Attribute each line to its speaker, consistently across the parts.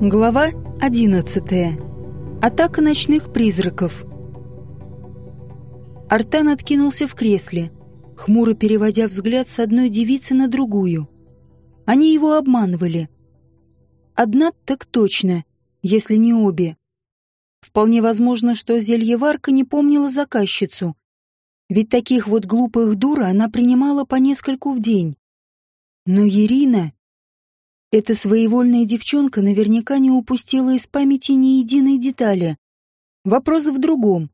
Speaker 1: Глава 11. Атака ночных призраков. Артан откинулся в кресле, хмуро переводя взгляд с одной девицы на другую. Они его обманывали. Одна так точно, если не обе. Вполне возможно, что зельеварка не помнила заказчицу. Ведь таких вот глупых дур она принимала по нескольку в день. Но Ирина... Эта своевольная девчонка наверняка не упустила из памяти ни единой детали. Вопрос в другом.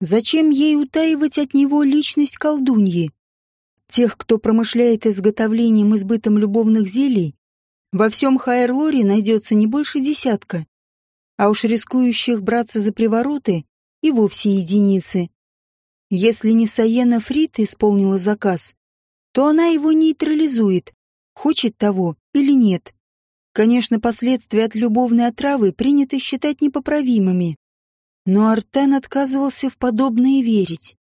Speaker 1: Зачем ей утаивать от него личность колдуньи? Тех, кто промышляет изготовлением и сбытом любовных зелий, во всем Хайерлоре найдется не больше десятка. А уж рискующих браться за привороты и вовсе единицы. Если не Саена Фрид исполнила заказ, то она его нейтрализует, хочет того или нет. Конечно, последствия от любовной отравы принято считать непоправимыми. Но Артен отказывался в подобное верить.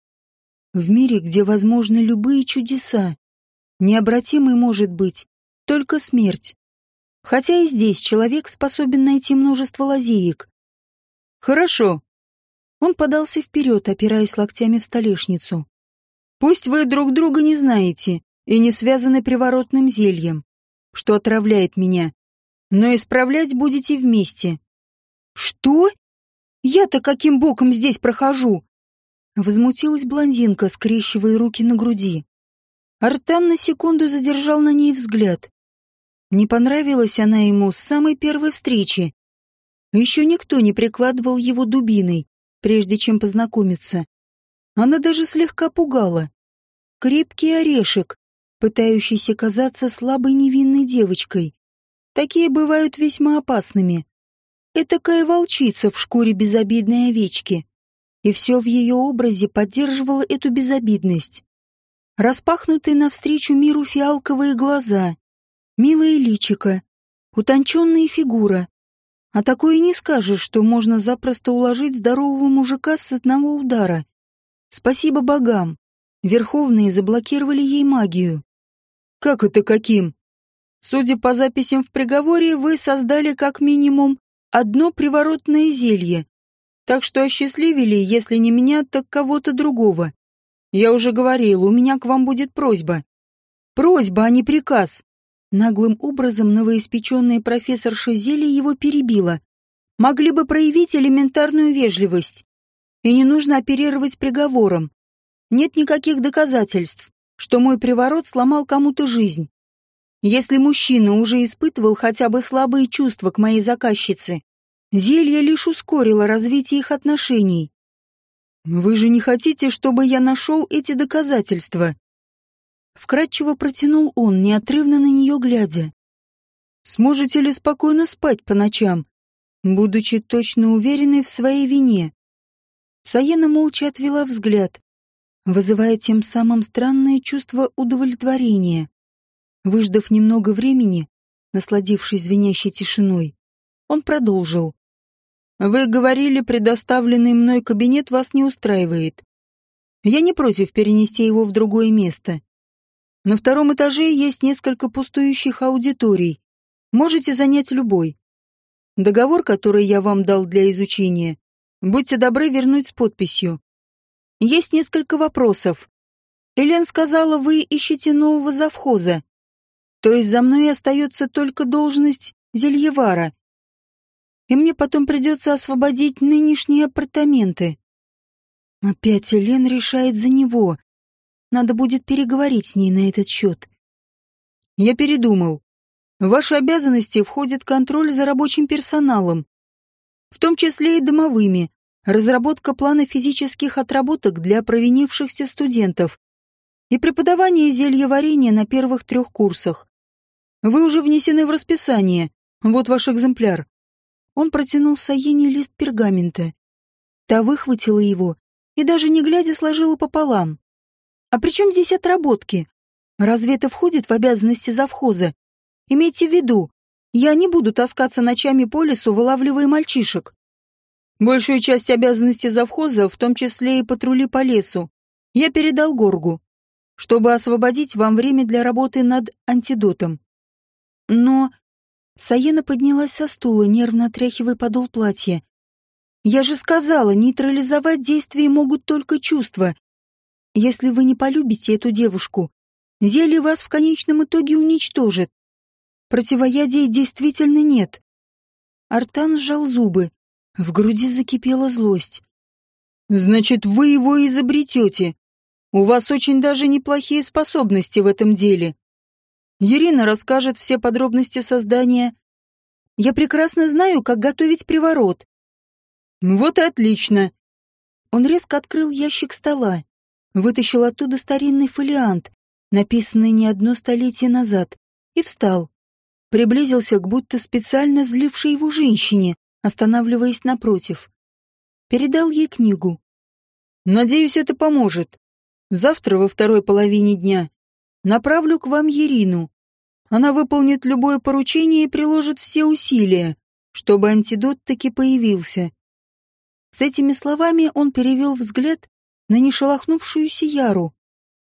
Speaker 1: В мире, где возможны любые чудеса, необратимой может быть только смерть. Хотя и здесь человек способен найти множество лазеек. Хорошо. Он подался вперед, опираясь локтями в столешницу. Пусть вы друг друга не знаете и не связаны приворотным зельем что отравляет меня. Но исправлять будете вместе. Что? Я-то каким боком здесь прохожу? Возмутилась блондинка, скрещивая руки на груди. Артан на секунду задержал на ней взгляд. Не понравилась она ему с самой первой встречи. Еще никто не прикладывал его дубиной, прежде чем познакомиться. Она даже слегка пугала. Крепкий орешек, пытающейся казаться слабой невинной девочкой. Такие бывают весьма опасными. Этакая волчица в шкуре безобидной овечки. И все в ее образе поддерживало эту безобидность. Распахнутые навстречу миру фиалковые глаза, милое личико, утонченная фигура. А такое не скажешь, что можно запросто уложить здорового мужика с одного удара. Спасибо богам. Верховные заблокировали ей магию. Как это каким? Судя по записям в приговоре, вы создали как минимум одно приворотное зелье. Так что осчастливили, если не меня, так кого-то другого. Я уже говорил, у меня к вам будет просьба. Просьба, а не приказ. Наглым образом новоиспеченная профессорша зелья его перебила. Могли бы проявить элементарную вежливость. И не нужно оперировать приговором. Нет никаких доказательств что мой приворот сломал кому-то жизнь. Если мужчина уже испытывал хотя бы слабые чувства к моей заказчице, зелье лишь ускорило развитие их отношений. Вы же не хотите, чтобы я нашел эти доказательства? Вкратчиво протянул он, неотрывно на нее глядя. Сможете ли спокойно спать по ночам, будучи точно уверенной в своей вине? Саена молча отвела взгляд, вызывая тем самым странное чувство удовлетворения. Выждав немного времени, насладившись звенящей тишиной, он продолжил. «Вы говорили, предоставленный мной кабинет вас не устраивает. Я не против перенести его в другое место. На втором этаже есть несколько пустующих аудиторий. Можете занять любой. Договор, который я вам дал для изучения, будьте добры вернуть с подписью. Есть несколько вопросов. Элен сказала, вы ищете нового завхоза. То есть за мной остается только должность зельевара. И мне потом придется освободить нынешние апартаменты. Опять Элен решает за него. Надо будет переговорить с ней на этот счет. Я передумал. В ваши обязанности входит контроль за рабочим персоналом, в том числе и домовыми, разработка плана физических отработок для провинившихся студентов и преподавание зельеварения на первых трех курсах. Вы уже внесены в расписание. Вот ваш экземпляр. Он протянул Саене лист пергамента. Та выхватила его и даже не глядя сложила пополам. А при чем здесь отработки? Разве это входит в обязанности завхоза? Имейте в виду, я не буду таскаться ночами по лесу, вылавливая мальчишек. Большую часть обязанностей завхоза, в том числе и патрули по лесу, я передал Горгу, чтобы освободить вам время для работы над антидотом. Но Саена поднялась со стула, нервно отряхивая подол платья. «Я же сказала, нейтрализовать действия могут только чувства. Если вы не полюбите эту девушку, зелье вас в конечном итоге уничтожит. Противоядия действительно нет». Артан сжал зубы. В груди закипела злость. «Значит, вы его изобретете. У вас очень даже неплохие способности в этом деле. Ирина расскажет все подробности создания. Я прекрасно знаю, как готовить приворот. Вот и отлично. Он резко открыл ящик стола, вытащил оттуда старинный фолиант, написанный не одно столетие назад, и встал. Приблизился к будто специально злившей его женщине, останавливаясь напротив. Передал ей книгу. «Надеюсь, это поможет. Завтра во второй половине дня Направлю к вам Ерину. Она выполнит любое поручение и приложит все усилия, чтобы антидот таки появился. С этими словами он перевел взгляд на нешелохнувшуюся Яру.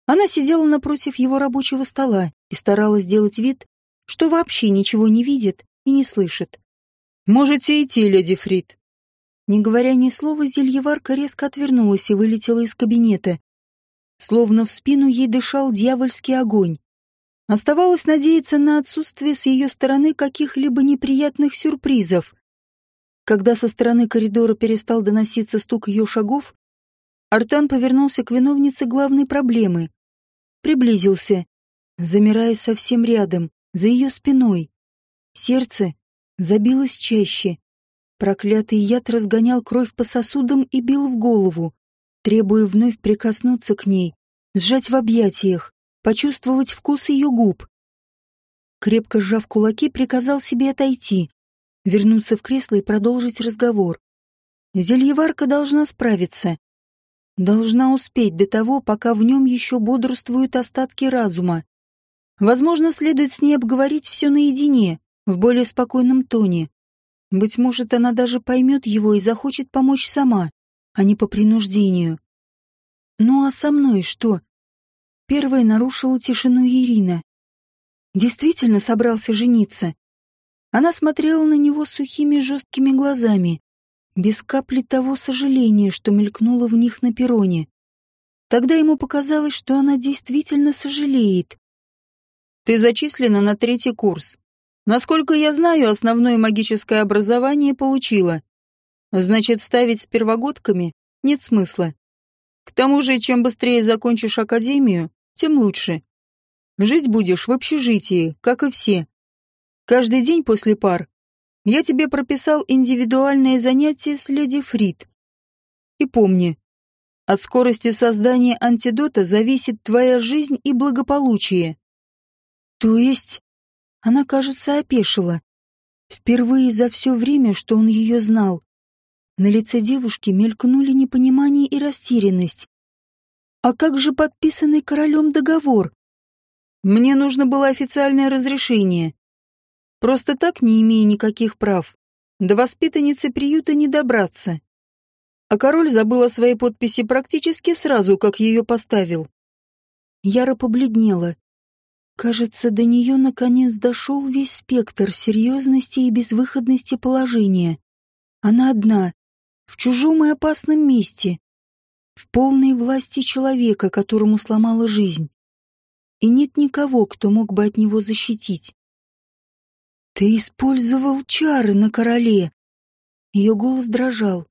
Speaker 1: Она сидела напротив его рабочего стола и старалась сделать вид, что вообще ничего не видит и не слышит. «Можете идти, леди Фрид». Не говоря ни слова, зельеварка резко отвернулась и вылетела из кабинета, Словно в спину ей дышал дьявольский огонь. Оставалось надеяться на отсутствие с ее стороны каких-либо неприятных сюрпризов. Когда со стороны коридора перестал доноситься стук ее шагов, Артан повернулся к виновнице главной проблемы. Приблизился, замирая совсем рядом, за ее спиной. Сердце забилось чаще. Проклятый яд разгонял кровь по сосудам и бил в голову требуя вновь прикоснуться к ней, сжать в объятиях, почувствовать вкус ее губ. Крепко сжав кулаки, приказал себе отойти, вернуться в кресло и продолжить разговор. Зельеварка должна справиться. Должна успеть до того, пока в нем еще бодрствуют остатки разума. Возможно, следует с ней обговорить все наедине, в более спокойном тоне. Быть может, она даже поймет его и захочет помочь сама а не по принуждению. Ну а со мной что? Первая нарушила тишину Ирина. Действительно собрался жениться. Она смотрела на него сухими жесткими глазами, без капли того сожаления, что мелькнуло в них на перроне. Тогда ему показалось, что она действительно сожалеет. «Ты зачислена на третий курс. Насколько я знаю, основное магическое образование получила. Значит, ставить с первогодками нет смысла. К тому же, чем быстрее закончишь академию, тем лучше. Жить будешь в общежитии, как и все. Каждый день после пар я тебе прописал индивидуальное занятие с леди Фрид. И помни, от скорости создания антидота зависит твоя жизнь и благополучие. То есть, она, кажется, опешила. Впервые за все время, что он ее знал. На лице девушки мелькнули непонимание и растерянность. «А как же подписанный королем договор?» «Мне нужно было официальное разрешение. Просто так, не имея никаких прав, до воспитанницы приюта не добраться. А король забыл о своей подписи практически сразу, как ее поставил. Яра побледнела. Кажется, до нее наконец дошел весь спектр серьезности и безвыходности положения. Она одна, в чужом и опасном месте, в полной власти человека, которому сломала жизнь. И нет никого, кто мог бы от него защитить. «Ты использовал чары на короле!» Ее голос дрожал.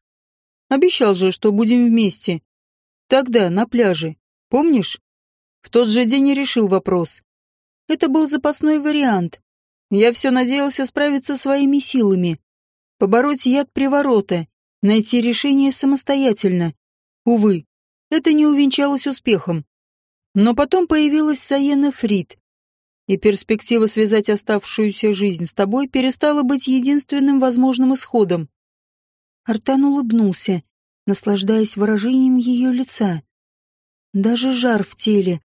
Speaker 1: «Обещал же, что будем вместе. Тогда, на пляже. Помнишь? В тот же день и решил вопрос. Это был запасной вариант. Я все надеялся справиться своими силами. Побороть яд приворота найти решение самостоятельно. Увы, это не увенчалось успехом. Но потом появилась Саена Фрид, и перспектива связать оставшуюся жизнь с тобой перестала быть единственным возможным исходом. Артан улыбнулся, наслаждаясь выражением ее лица. Даже жар в теле,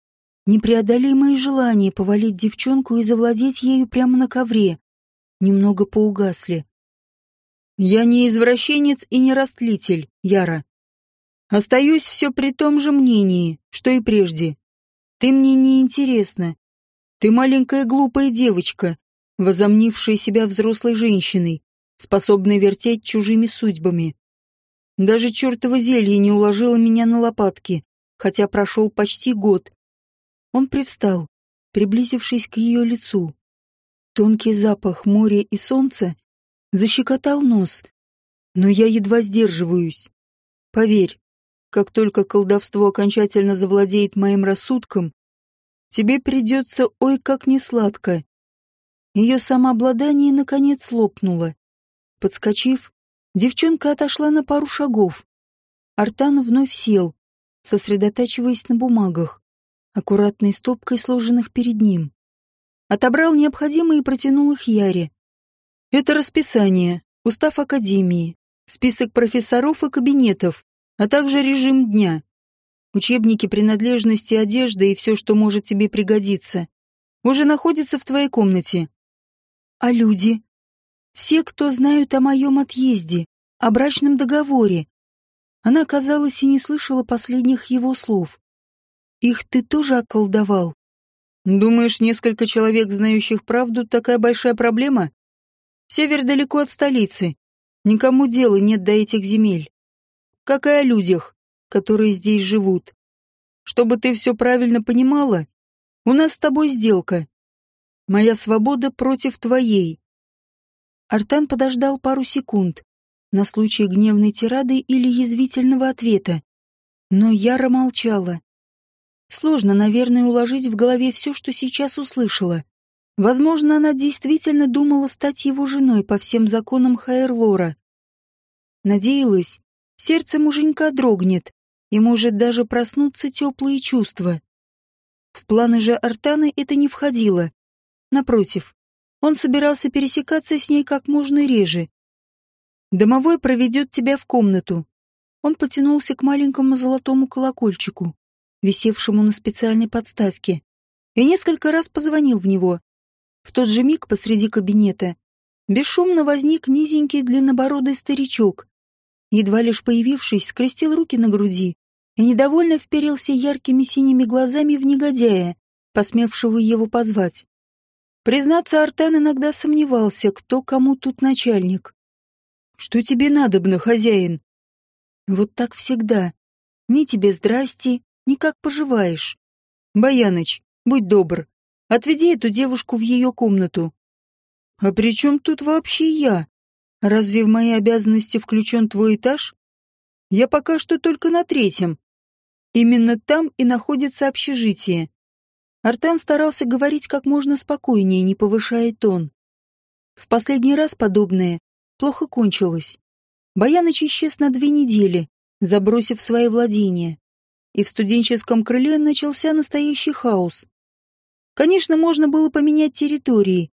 Speaker 1: непреодолимое желание повалить девчонку и завладеть ею прямо на ковре, немного поугасли. Я не извращенец и не растлитель, Яра. Остаюсь все при том же мнении, что и прежде. Ты мне не интересна. Ты маленькая глупая девочка, возомнившей себя взрослой женщиной, способной вертеть чужими судьбами. Даже чертово зелье не уложило меня на лопатки, хотя прошел почти год. Он привстал, приблизившись к ее лицу. Тонкий запах моря и солнца защекотал нос, но я едва сдерживаюсь. Поверь, как только колдовство окончательно завладеет моим рассудком, тебе придется ой как несладко. Ее самообладание наконец лопнуло. Подскочив, девчонка отошла на пару шагов. Артан вновь сел, сосредотачиваясь на бумагах, аккуратной стопкой сложенных перед ним. Отобрал необходимые и протянул их Яре. Это расписание, устав Академии, список профессоров и кабинетов, а также режим дня. Учебники, принадлежности, одежда и все, что может тебе пригодиться, уже находятся в твоей комнате. А люди? Все, кто знают о моем отъезде, о брачном договоре. Она, казалось, и не слышала последних его слов. Их ты тоже околдовал? Думаешь, несколько человек, знающих правду, такая большая проблема? Север далеко от столицы. Никому дела нет до этих земель как и о людях, которые здесь живут. Чтобы ты все правильно понимала, у нас с тобой сделка. Моя свобода против твоей. Артан подождал пару секунд на случай гневной тирады или язвительного ответа, но Яра молчала. Сложно, наверное, уложить в голове все, что сейчас услышала. Возможно, она действительно думала стать его женой по всем законам Хайерлора. Надеялась, Сердце муженька дрогнет, и может даже проснуться теплые чувства. В планы же Артана это не входило. Напротив, он собирался пересекаться с ней как можно реже. «Домовой проведет тебя в комнату». Он потянулся к маленькому золотому колокольчику, висевшему на специальной подставке, и несколько раз позвонил в него. В тот же миг посреди кабинета бесшумно возник низенький длиннобородый старичок едва лишь появившись, скрестил руки на груди и недовольно вперился яркими синими глазами в негодяя, посмевшего его позвать. Признаться, Артан иногда сомневался, кто кому тут начальник. «Что тебе надобно, хозяин?» «Вот так всегда. Ни тебе здрасте, ни как поживаешь. Баяныч, будь добр, отведи эту девушку в ее комнату». «А при чем тут вообще я?» Разве в мои обязанности включен твой этаж? Я пока что только на третьем. Именно там и находится общежитие. Артан старался говорить как можно спокойнее, не повышая тон. В последний раз подобное плохо кончилось. Баяныч исчез на две недели, забросив свои владения. И в студенческом крыле начался настоящий хаос. Конечно, можно было поменять территории,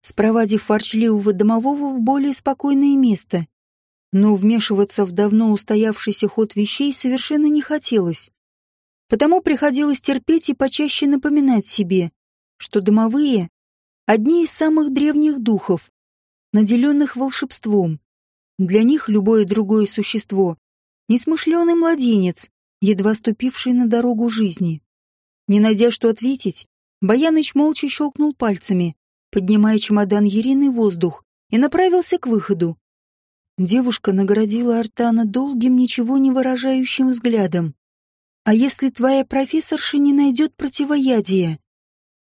Speaker 1: спровадив ворчливого домового в более спокойное место. Но вмешиваться в давно устоявшийся ход вещей совершенно не хотелось. Потому приходилось терпеть и почаще напоминать себе, что домовые — одни из самых древних духов, наделенных волшебством. Для них любое другое существо — несмышленый младенец, едва ступивший на дорогу жизни. Не найдя что ответить, Баяныч молча щелкнул пальцами, поднимая чемодан Ирины в воздух, и направился к выходу. Девушка наградила Артана долгим, ничего не выражающим взглядом. «А если твоя профессорша не найдет противоядия?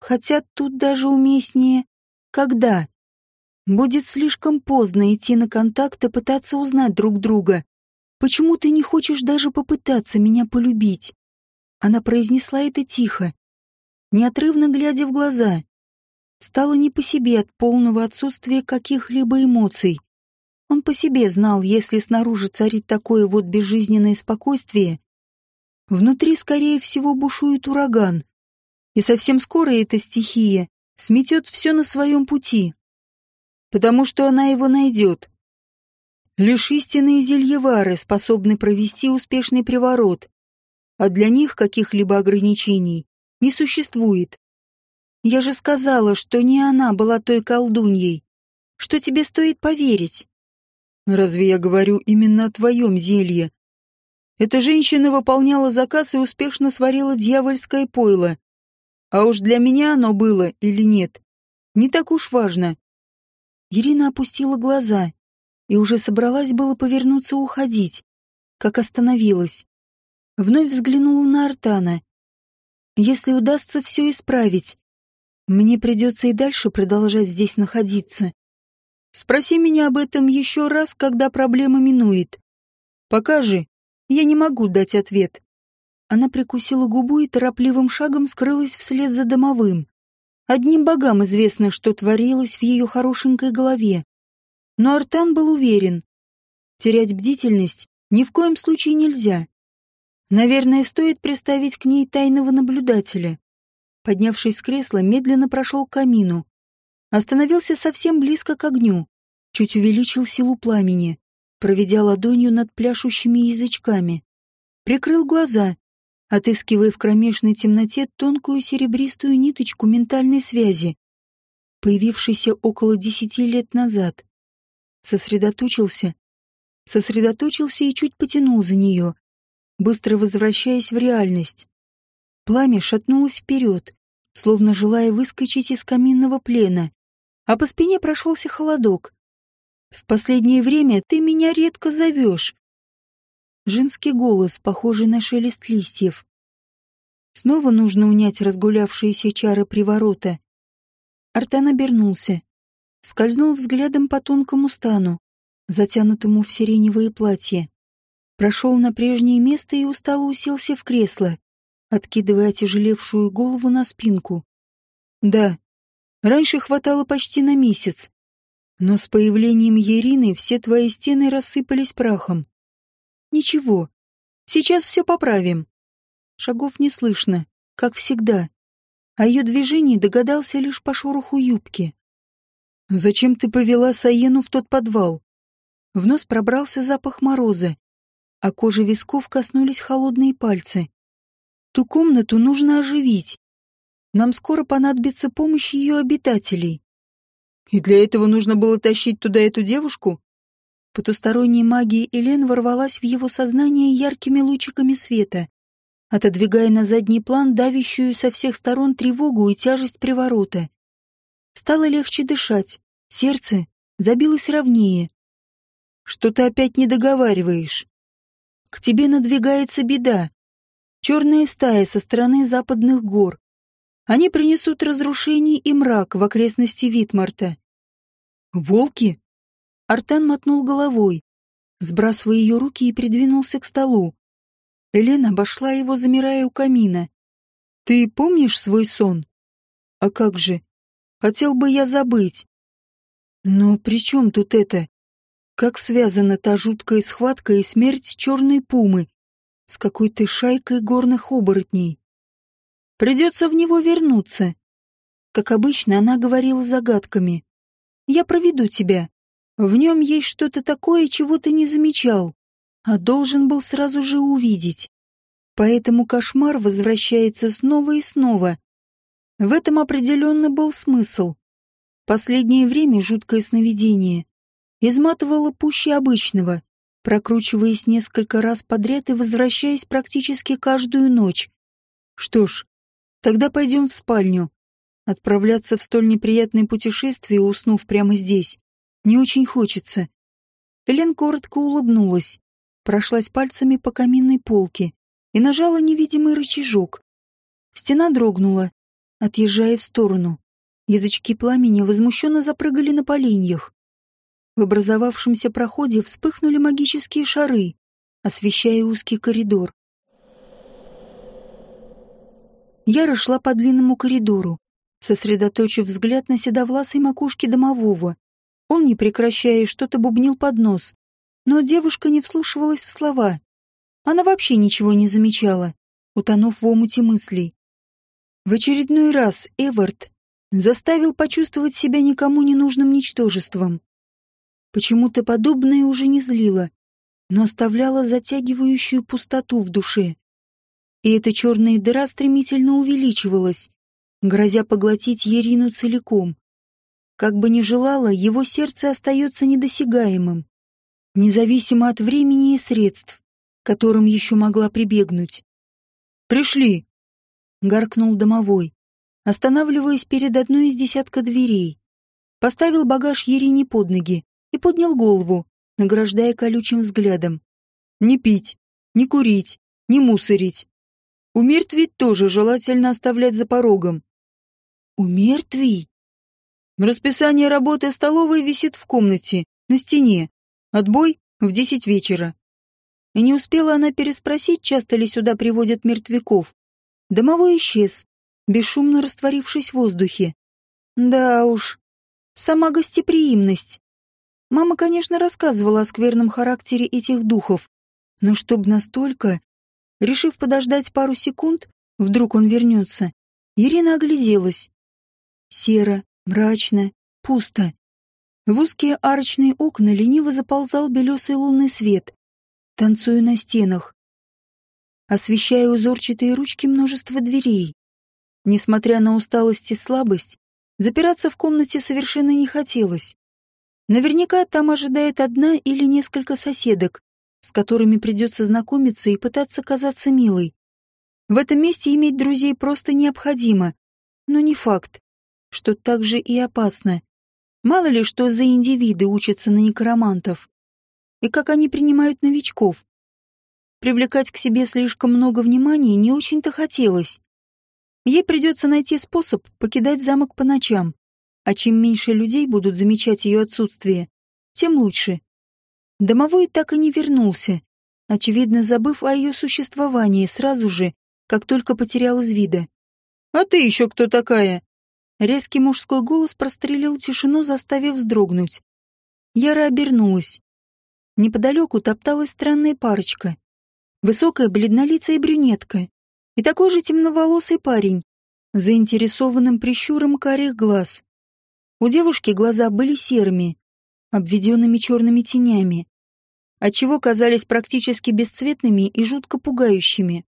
Speaker 1: Хотя тут даже уместнее «когда». Будет слишком поздно идти на контакт и пытаться узнать друг друга. Почему ты не хочешь даже попытаться меня полюбить?» Она произнесла это тихо, неотрывно глядя в глаза. Стало не по себе от полного отсутствия каких-либо эмоций. Он по себе знал, если снаружи царит такое вот безжизненное спокойствие, внутри, скорее всего, бушует ураган. И совсем скоро эта стихия сметет все на своем пути. Потому что она его найдет. Лишь истинные зельевары способны провести успешный приворот, а для них каких-либо ограничений не существует. Я же сказала, что не она была той колдуньей. Что тебе стоит поверить? Разве я говорю именно о твоем зелье? Эта женщина выполняла заказ и успешно сварила дьявольское пойло. А уж для меня оно было или нет, Не так уж важно. Ирина опустила глаза и уже собралась было повернуться уходить, как остановилась. Вновь взглянула на Артана. Если удастся все исправить, мне придется и дальше продолжать здесь находиться. Спроси меня об этом еще раз, когда проблема минует. Пока же я не могу дать ответ. Она прикусила губу и торопливым шагом скрылась вслед за домовым. Одним богам известно, что творилось в ее хорошенькой голове. Но Артан был уверен. Терять бдительность ни в коем случае нельзя. Наверное, стоит приставить к ней тайного наблюдателя. Поднявшись с кресла, медленно прошел к камину. Остановился совсем близко к огню, чуть увеличил силу пламени, проведя ладонью над пляшущими язычками. Прикрыл глаза отыскивая в кромешной темноте тонкую серебристую ниточку ментальной связи, появившейся около десяти лет назад. Сосредоточился, сосредоточился и чуть потянул за нее, быстро возвращаясь в реальность. Пламя шатнулось вперед, словно желая выскочить из каминного плена, а по спине прошелся холодок. «В последнее время ты меня редко зовешь», Женский голос, похожий на шелест листьев. Снова нужно унять разгулявшиеся чары приворота. Артан обернулся. Скользнул взглядом по тонкому стану, затянутому в сиреневое платье. Прошел на прежнее место и устало уселся в кресло, откидывая тяжелевшую голову на спинку. Да, раньше хватало почти на месяц. Но с появлением Ерины все твои стены рассыпались прахом. Ничего, сейчас все поправим. Шагов не слышно, как всегда. А ее движении догадался лишь по шороху юбки. «Зачем ты повела Саену в тот подвал?» В нос пробрался запах мороза, а кожи висков коснулись холодные пальцы. «Ту комнату нужно оживить. Нам скоро понадобится помощь ее обитателей». «И для этого нужно было тащить туда эту девушку?» Потусторонняя магия Элен ворвалась в его сознание яркими лучиками света, отодвигая на задний план давящую со всех сторон тревогу и тяжесть приворота. Стало легче дышать, сердце забилось ровнее. «Что ты опять не договариваешь? К тебе надвигается беда. Черная стая со стороны западных гор. Они принесут разрушение и мрак в окрестности Витмарта. Волки? Артан мотнул головой, сбрасывая ее руки и придвинулся к столу. Елена обошла его, замирая у камина. «Ты помнишь свой сон?» «А как же? Хотел бы я забыть». «Но при чем тут это? Как связана та жуткая схватка и смерть черной пумы с какой-то шайкой горных оборотней?» «Придется в него вернуться». Как обычно, она говорила загадками. «Я проведу тебя. В нем есть что-то такое, чего ты не замечал, а должен был сразу же увидеть. Поэтому кошмар возвращается снова и снова. В этом определенно был смысл. Последнее время жуткое сновидение изматывало пуще обычного, прокручиваясь несколько раз подряд и возвращаясь практически каждую ночь. Что ж, тогда пойдем в спальню. Отправляться в столь неприятное путешествие, уснув прямо здесь, не очень хочется. Элен коротко улыбнулась, прошлась пальцами по каминной полке и нажала невидимый рычажок. Стена дрогнула, отъезжая в сторону. Язычки пламени возмущенно запрыгали на поленьях. В образовавшемся проходе вспыхнули магические шары, освещая узкий коридор. Яра шла по длинному коридору, сосредоточив взгляд на седовласой макушке домового. Он, не прекращая, что-то бубнил под нос. Но девушка не вслушивалась в слова. Она вообще ничего не замечала, утонув в омуте мыслей. В очередной раз Эвард заставил почувствовать себя никому не нужным ничтожеством. Почему-то подобное уже не злило, но оставляло затягивающую пустоту в душе. И эта черная дыра стремительно увеличивалась, грозя поглотить Ерину целиком. Как бы ни желало, его сердце остается недосягаемым, независимо от времени и средств, которым еще могла прибегнуть. «Пришли!» — гаркнул домовой. Останавливаясь перед одной из десятка дверей. Поставил багаж Ерине под ноги и поднял голову, награждая колючим взглядом. «Не пить, не курить, не мусорить. Умертвить тоже желательно оставлять за порогом». «Умертвий?» Расписание работы столовой висит в комнате, на стене. Отбой в десять вечера. И не успела она переспросить, часто ли сюда приводят мертвяков. Домовой исчез, бесшумно растворившись в воздухе. Да уж, сама гостеприимность. Мама, конечно, рассказывала о скверном характере этих духов, но чтоб настолько... Решив подождать пару секунд, вдруг он вернется, Ирина огляделась. Серо, мрачно, пусто. В узкие арочные окна лениво заползал белесый лунный свет, танцуя на стенах, освещая узорчатые ручки множества дверей. Несмотря на усталость и слабость, запираться в комнате совершенно не хотелось. Наверняка там ожидает одна или несколько соседок, с которыми придется знакомиться и пытаться казаться милой. В этом месте иметь друзей просто необходимо, но не факт, что так же и опасно. Мало ли что за индивиды учатся на некромантов и как они принимают новичков. Привлекать к себе слишком много внимания не очень-то хотелось. Ей придется найти способ покидать замок по ночам, а чем меньше людей будут замечать ее отсутствие, тем лучше. Домовой так и не вернулся, очевидно забыв о ее существовании сразу же, как только потерял из вида. «А ты еще кто такая?» Резкий мужской голос прострелил тишину, заставив вздрогнуть. Яра обернулась. Неподалеку топталась странная парочка. Высокая бледнолицая брюнетка и такой же темноволосый парень, заинтересованным прищуром карих глаз. У девушки глаза были серыми, обведенными черными тенями, отчего казались практически бесцветными и жутко пугающими.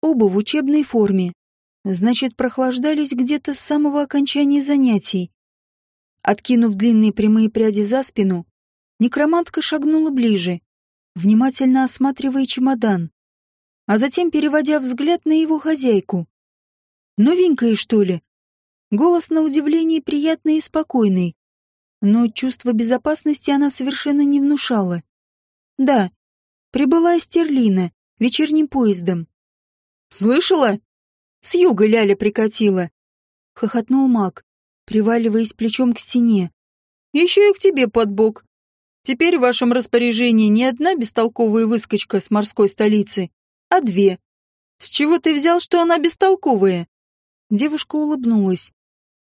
Speaker 1: Оба в учебной форме, значит, прохлаждались где-то с самого окончания занятий. Откинув длинные прямые пряди за спину, Некромантка шагнула ближе, внимательно осматривая чемодан, а затем переводя взгляд на его хозяйку. «Новенькая, что ли?» Голос на удивление приятный и спокойный, но чувство безопасности она совершенно не внушала. «Да, прибыла из вечерним поездом». «Слышала? С юга Ляля прикатила», — хохотнул маг, приваливаясь плечом к стене. «Еще и к тебе под бок. Теперь в вашем распоряжении не одна бестолковая выскочка с морской столицы, а две. С чего ты взял, что она бестолковая?» Девушка улыбнулась,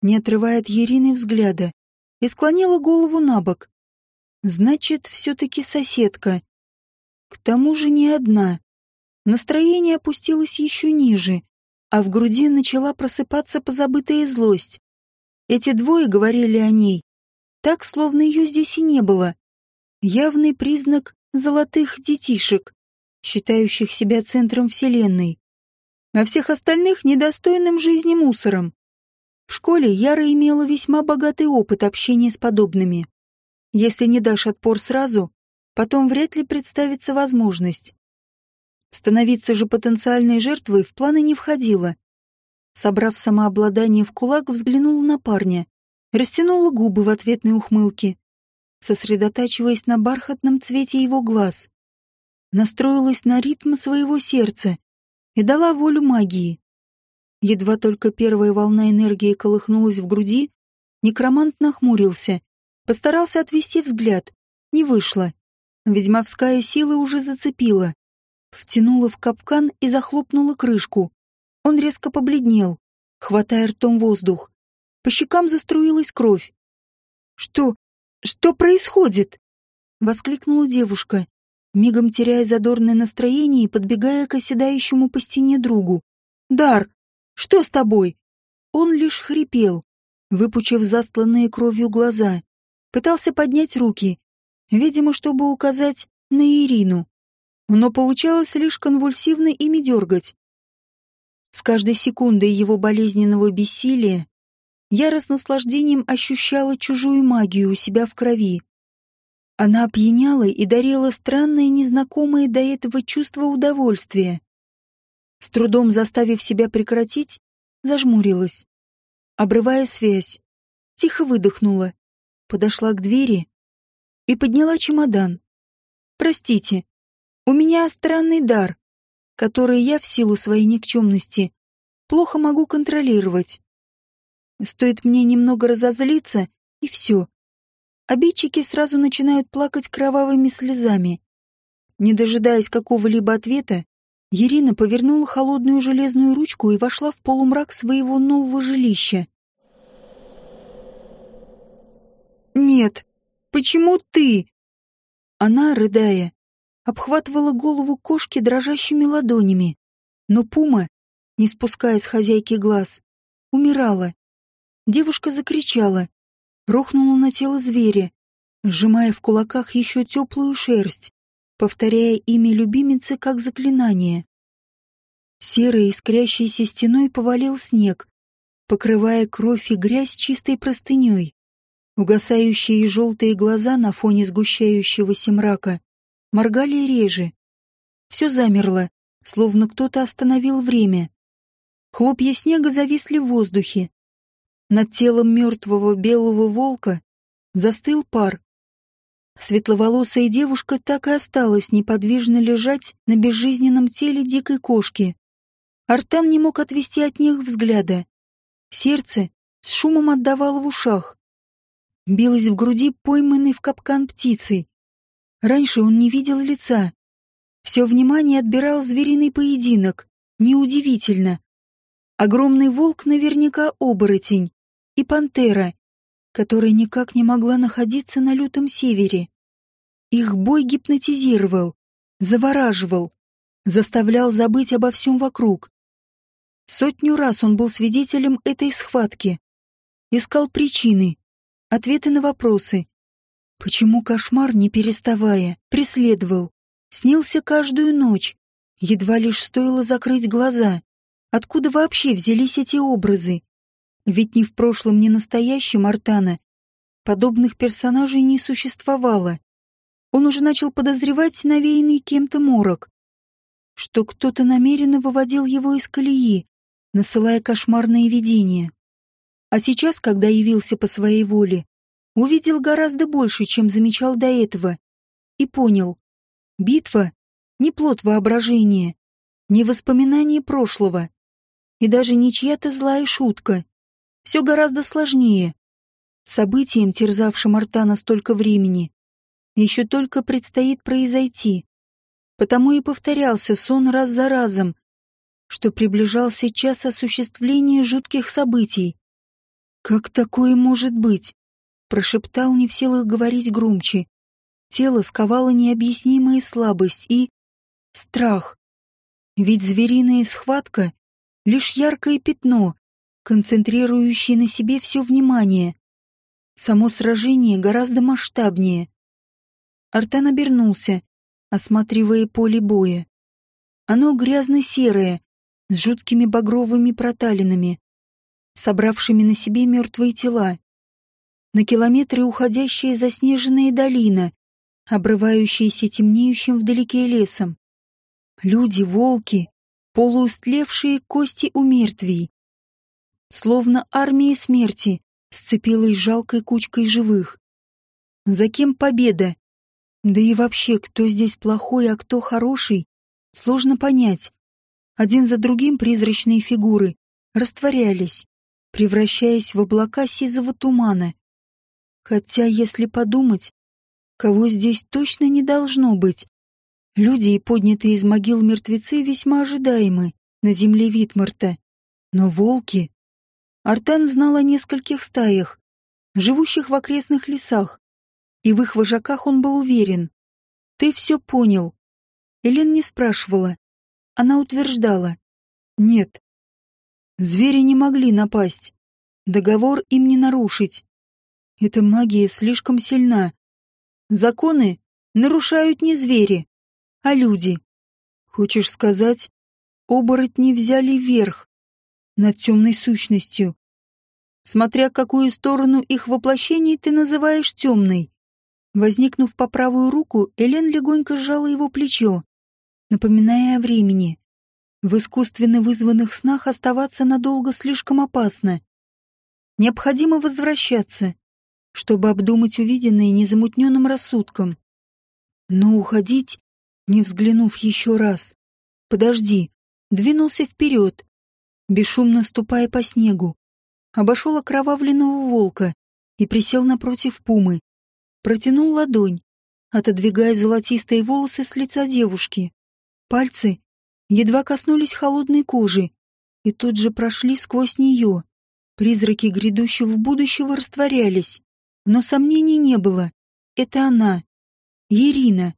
Speaker 1: не отрывая от Ирины взгляда, и склонила голову на бок. «Значит, все-таки соседка. К тому же не одна. Настроение опустилось еще ниже, а в груди начала просыпаться позабытая злость. Эти двое говорили о ней, так, словно ее здесь и не было явный признак золотых детишек, считающих себя центром Вселенной, а всех остальных недостойным жизни мусором. В школе Яра имела весьма богатый опыт общения с подобными. Если не дашь отпор сразу, потом вряд ли представится возможность. Становиться же потенциальной жертвой в планы не входило. Собрав самообладание в кулак, взглянула на парня, растянула губы в ответной ухмылке сосредотачиваясь на бархатном цвете его глаз. Настроилась на ритм своего сердца и дала волю магии. Едва только первая волна энергии колыхнулась в груди, некромант нахмурился, постарался отвести взгляд. Не вышло. Ведьмовская сила уже зацепила. Втянула в капкан и захлопнула крышку. Он резко побледнел, хватая ртом воздух. По щекам заструилась кровь. «Что? Что происходит?» — воскликнула девушка, мигом теряя задорное настроение и подбегая к оседающему по стене другу. «Дар, что с тобой?» Он лишь хрипел, выпучив застланные кровью глаза. Пытался поднять руки, видимо, чтобы указать на Ирину. Но получалось лишь конвульсивно ими дергать. С каждой секундой его болезненного бессилия я с наслаждением ощущала чужую магию у себя в крови. Она опьяняла и дарила странное незнакомое до этого чувство удовольствия. С трудом заставив себя прекратить, зажмурилась. обрывая связь. Тихо выдохнула, подошла к двери и подняла чемодан. «Простите, у меня странный дар, который я в силу своей никчемности плохо могу контролировать. Стоит мне немного разозлиться, и все. Обидчики сразу начинают плакать кровавыми слезами. Не дожидаясь какого-либо ответа, Ирина повернула холодную железную ручку и вошла в полумрак своего нового жилища. «Нет, почему ты?» Она, рыдая, обхватывала голову кошки дрожащими ладонями, но Пума, не спуская с хозяйки глаз, умирала. Девушка закричала, рухнула на тело зверя, сжимая в кулаках еще теплую шерсть повторяя имя любимицы как заклинание. Серой искрящейся стеной повалил снег, покрывая кровь и грязь чистой простыней. Угасающие желтые глаза на фоне сгущающегося мрака моргали реже. Все замерло, словно кто-то остановил время. Хлопья снега зависли в воздухе. Над телом мертвого белого волка застыл пар, Светловолосая девушка так и осталась неподвижно лежать на безжизненном теле дикой кошки. Артан не мог отвести от них взгляда. Сердце с шумом отдавало в ушах. Билось в груди пойманной в капкан птицей. Раньше он не видел лица. Все внимание отбирал звериный поединок. Неудивительно. Огромный волк наверняка оборотень. И пантера, которая никак не могла находиться на лютом севере. Их бой гипнотизировал, завораживал, заставлял забыть обо всем вокруг. Сотню раз он был свидетелем этой схватки. Искал причины, ответы на вопросы. Почему кошмар, не переставая, преследовал, снился каждую ночь, едва лишь стоило закрыть глаза. Откуда вообще взялись эти образы? Ведь ни в прошлом, ни настоящем Артана подобных персонажей не существовало. Он уже начал подозревать навеянный кем-то морок, что кто-то намеренно выводил его из колеи, насылая кошмарные видения. А сейчас, когда явился по своей воле, увидел гораздо больше, чем замечал до этого, и понял. Битва — не плод воображения, не воспоминание прошлого, и даже не чья-то злая шутка. Все гораздо сложнее. Событием, терзавшим Артана столько времени, еще только предстоит произойти. Потому и повторялся сон раз за разом, что приближался час осуществления жутких событий. «Как такое может быть?» — прошептал не в силах говорить громче. Тело сковало необъяснимая слабость и... страх. Ведь звериная схватка — лишь яркое пятно, концентрирующий на себе все внимание. Само сражение гораздо масштабнее. Артан обернулся, осматривая поле боя. Оно грязно-серое, с жуткими багровыми проталинами, собравшими на себе мертвые тела. На километры уходящая заснеженная долина, обрывающаяся темнеющим вдалеке лесом. Люди, волки, полуустлевшие кости у мертвей словно армия смерти, сцепилась жалкой кучкой живых. За кем победа? Да и вообще, кто здесь плохой, а кто хороший, сложно понять. Один за другим призрачные фигуры растворялись, превращаясь в облака сизого тумана. Хотя, если подумать, кого здесь точно не должно быть. Люди и поднятые из могил мертвецы весьма ожидаемы на земле Витмарта. Но волки... Артан знал о нескольких стаях, живущих в окрестных лесах, и в их вожаках он был уверен. «Ты все понял». Элен не спрашивала. Она утверждала. «Нет. Звери не могли напасть. Договор им не нарушить. Эта магия слишком сильна. Законы нарушают не звери, а люди. Хочешь сказать, оборотни взяли верх над темной сущностью. Смотря какую сторону их воплощений ты называешь темной. Возникнув по правую руку, Элен легонько сжала его плечо, напоминая о времени. В искусственно вызванных снах оставаться надолго слишком опасно. Необходимо возвращаться, чтобы обдумать увиденное незамутненным рассудком. Но уходить, не взглянув еще раз. Подожди, двинулся вперед, бесшумно ступая по снегу. Обошел окровавленного волка и присел напротив пумы. Протянул ладонь, отодвигая золотистые волосы с лица девушки. Пальцы едва коснулись холодной кожи и тут же прошли сквозь нее. Призраки грядущего будущего растворялись, но сомнений не было. Это она, Ирина.